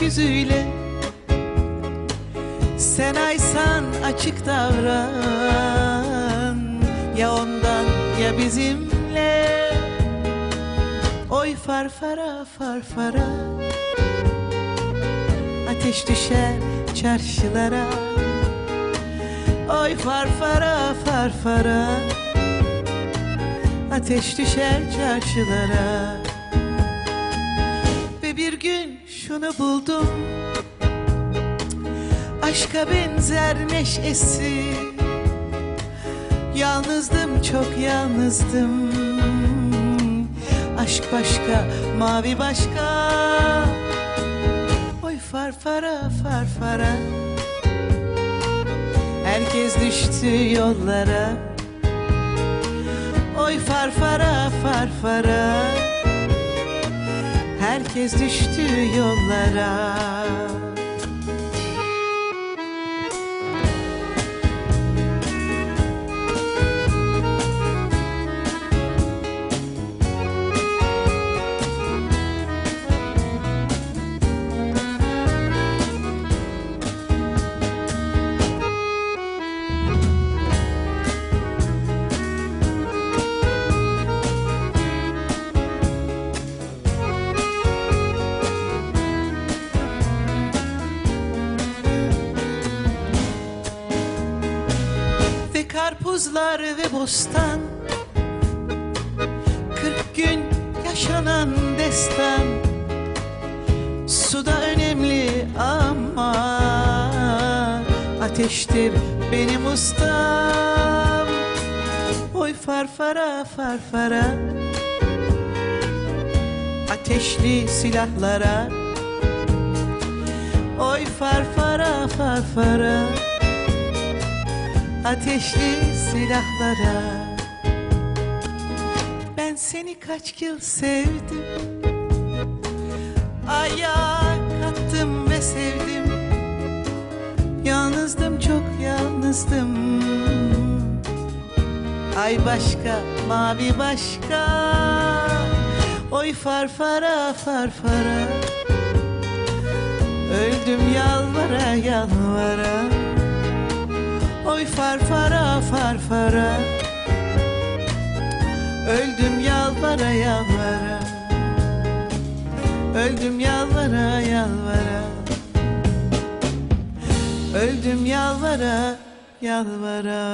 gözüyle Sen aysan açık davran Ya ondan ya bizimle. Oy farfara farfara Ateş düşer çarşılara. Oy farfara farfara Ateş düşer çarşılara şunu buldum. Aşka benzer neşesi. Yalnızdım çok yalnızdım. Aşk başka mavi başka. Oy farfara farfara. Herkes düştü yollara. Oy farfara farfara Herkes düştü yollara Ve karpuzlar ve bostan. Kırk gün yaşanan destan. Suda önemli ama Ateştir benim ustam. Oy farfara farfara. Ateşli silahlara. Oy farfara farfara ateşli silahlara. Ben seni kaç yıl sevdim. Ayağa kalktım ve sevdim. Yalnızdım çok yalnızdım. Ay başka mavi başka. Oy farfara farfara. Öldüm yalvara yalvara Oy farfara farfara. Öldüm yalvara yalvara. Öldüm yalvara yalvara. Öldüm yalvara yalvara